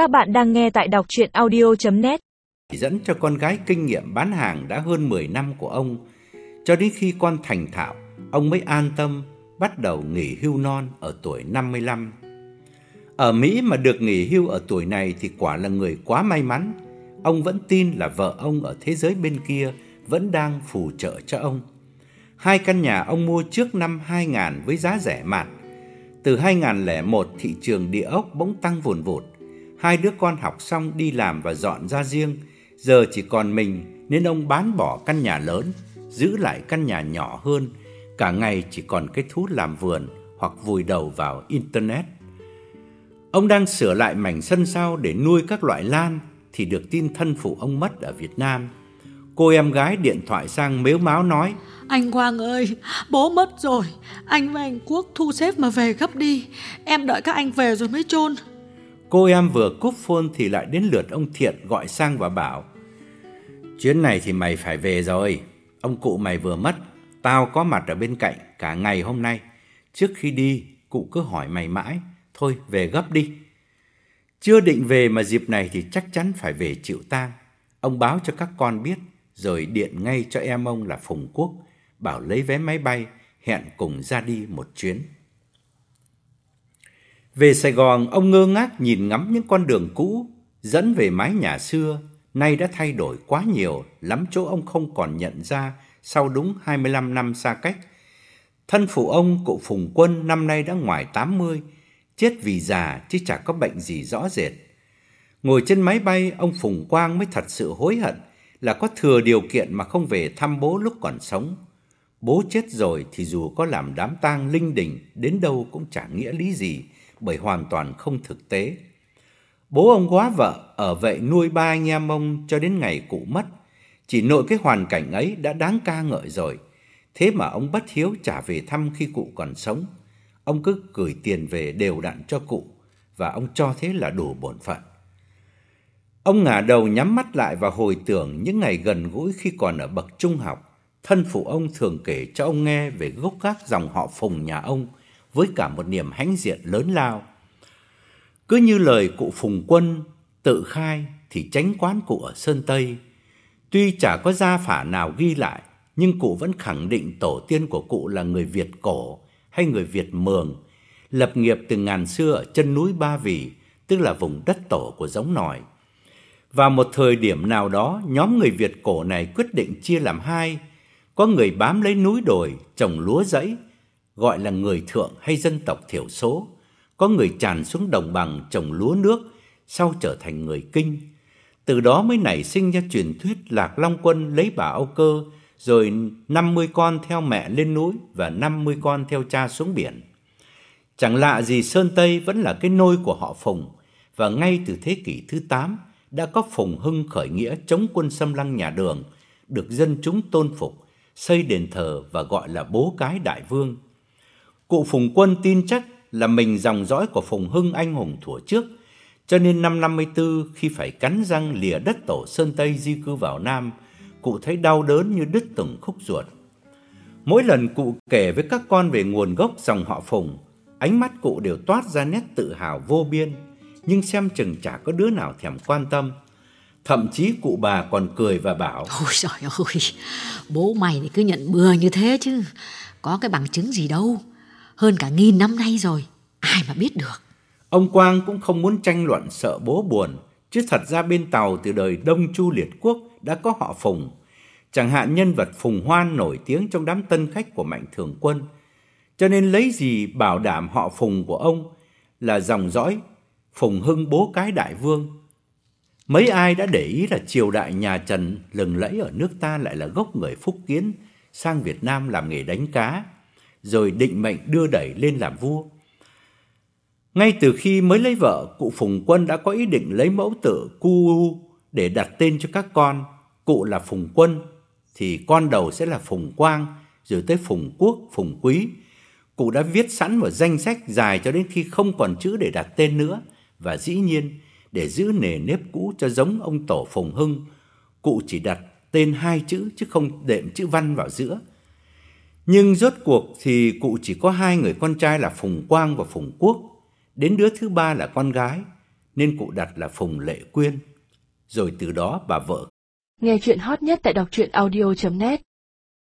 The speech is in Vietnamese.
Các bạn đang nghe tại đọc chuyện audio.net Dẫn cho con gái kinh nghiệm bán hàng đã hơn 10 năm của ông. Cho đến khi con thành thạo, ông mới an tâm bắt đầu nghỉ hưu non ở tuổi 55. Ở Mỹ mà được nghỉ hưu ở tuổi này thì quả là người quá may mắn. Ông vẫn tin là vợ ông ở thế giới bên kia vẫn đang phù trợ cho ông. Hai căn nhà ông mua trước năm 2000 với giá rẻ mạt. Từ 2001 thị trường địa ốc bỗng tăng vùn vụt. Hai đứa con học xong đi làm và dọn ra riêng, giờ chỉ còn mình nên ông bán bỏ căn nhà lớn, giữ lại căn nhà nhỏ hơn, cả ngày chỉ còn cái thú làm vườn hoặc vùi đầu vào internet. Ông đang sửa lại mảnh sân sau để nuôi các loại lan thì được tin thân phụ ông mất ở Việt Nam. Cô em gái điện thoại sang mếu máo nói: Anh Quang ơi, bố mất rồi. Anh và anh Quốc thu xếp mà về gấp đi. Em đợi các anh về rồi mới chôn. Cô em vừa cúp phone thì lại đến lượt ông Thiện gọi sang và bảo: "Chuyến này thì mày phải về rồi. Ông cụ mày vừa mất, tao có mặt ở bên cạnh cả ngày hôm nay. Trước khi đi, cụ cứ hỏi mày mãi, thôi về gấp đi." Chưa định về mà dịp này thì chắc chắn phải về chịu tang. Ông báo cho các con biết rồi điện ngay cho em ông là Phùng Quốc, bảo lấy vé máy bay, hẹn cùng ra đi một chuyến. Về Sài Gòn, ông ngơ ngác nhìn ngắm những con đường cũ dẫn về mái nhà xưa, nay đã thay đổi quá nhiều, lắm chỗ ông không còn nhận ra sau đúng 25 năm xa cách. Thân phụ ông, cụ Phùng Quân năm nay đã ngoài 80, chết vì già chứ chả có bệnh gì rõ rệt. Ngồi trên máy bay, ông Phùng Quang mới thật sự hối hận là có thừa điều kiện mà không về thăm bố lúc còn sống. Bố chết rồi thì dù có làm đám tang linh đình đến đâu cũng chả nghĩa lý gì, bởi hoàn toàn không thực tế. Bố ông quá vợ, ở vậy nuôi ba anh em ông cho đến ngày cụ mất. Chỉ nội cái hoàn cảnh ấy đã đáng ca ngợi rồi. Thế mà ông bất hiếu trả về thăm khi cụ còn sống. Ông cứ gửi tiền về đều đặn cho cụ, và ông cho thế là đủ bổn phận. Ông ngả đầu nhắm mắt lại và hồi tưởng những ngày gần gũi khi còn ở bậc trung học. Thân phụ ông thường kể cho ông nghe về gốc gác dòng họ Phùng nhà ông với cả một niềm hãnh diện lớn lao. Cứ như lời cụ Phùng Quân tự khai thì tránh quán cụ ở Sơn Tây. Tuy chả có gia phả nào ghi lại, nhưng cụ vẫn khẳng định tổ tiên của cụ là người Việt cổ hay người Việt Mường, lập nghiệp từ ngàn xưa ở chân núi Ba Vì, tức là vùng đất tổ của giống nòi. Và một thời điểm nào đó, nhóm người Việt cổ này quyết định chia làm hai. Có người bám lấy núi đồi, trồng lúa rẫy, gọi là người thượng hay dân tộc thiểu số. Có người tràn xuống đồng bằng trồng lúa nước, sau trở thành người kinh. Từ đó mới nảy sinh ra truyền thuyết Lạc Long Quân lấy bà Âu Cơ, rồi 50 con theo mẹ lên núi và 50 con theo cha xuống biển. Chẳng lạ gì Sơn Tây vẫn là cái nôi của họ Phùng, và ngay từ thế kỷ thứ 8, đã có Phùng Hưng khởi nghĩa chống quân xâm lăng nhà Đường, được dân chúng tôn phục, xây đền thờ và gọi là bố cái đại vương. Cụ Phùng Quân tin chắc là mình dòng dõi của Phùng Hưng anh hùng thủa trước, cho nên năm 54 khi phải cắn răng lìa đất tổ Sơn Tây di cư vào Nam, cụ thấy đau đớn như đứt từng khúc ruột. Mỗi lần cụ kể với các con về nguồn gốc dòng họ Phùng, ánh mắt cụ đều toát ra nét tự hào vô biên nhưng xem chừng chả có đứa nào thèm quan tâm. Thậm chí cụ bà còn cười và bảo Ôi trời ơi, bố mày thì cứ nhận bừa như thế chứ Có cái bằng chứng gì đâu hơn cả nghìn năm nay rồi, ai mà biết được? Ông Quang cũng không muốn tranh luận sợ bố buồn Chứ thật ra bên Tàu từ đời Đông Chu Liệt Quốc đã có họ Phùng. Chẳng hạn nhân vật Phùng Hoan nổi tiếng trong đám tân khách của Mạnh Thường Quân. Cho nên lấy gì bảo đảm họ Phùng của ông là dòng dõi Phùng Hưng bố cái đại vương. Mấy ai đã để ý là triều đại nhà Trần lừng lẫy ở nước ta lại là gốc người Phúc Kiến sang Việt Nam làm nghề đánh cá, rồi định mệnh đưa đẩy lên làm vua. Ngay từ khi mới lấy vợ, cụ Phùng Quân đã có ý định lấy mẫu tự Cu để đặt tên cho các con. Cụ là Phùng Quân, thì con đầu sẽ là Phùng Quang, rồi tới Phùng Quốc, Phùng Quý. Cụ đã viết sẵn một danh sách dài cho đến khi không còn chữ để đặt tên nữa và dĩ nhiên để giữ nề nếp cũ cho giống ông tổ Phùng Hưng, cụ chỉ đặt tên hai chữ chứ không đệm chữ văn vào giữa. Nhưng rốt cuộc thì cụ chỉ có hai người con trai là Phùng Quang và Phùng Quốc, đến đứa thứ ba là con gái, nên cụ đặt là Phùng Lệ Quyên. Rồi từ đó bà vợ Nghe chuyện hot nhất tại đọc truyện audio.net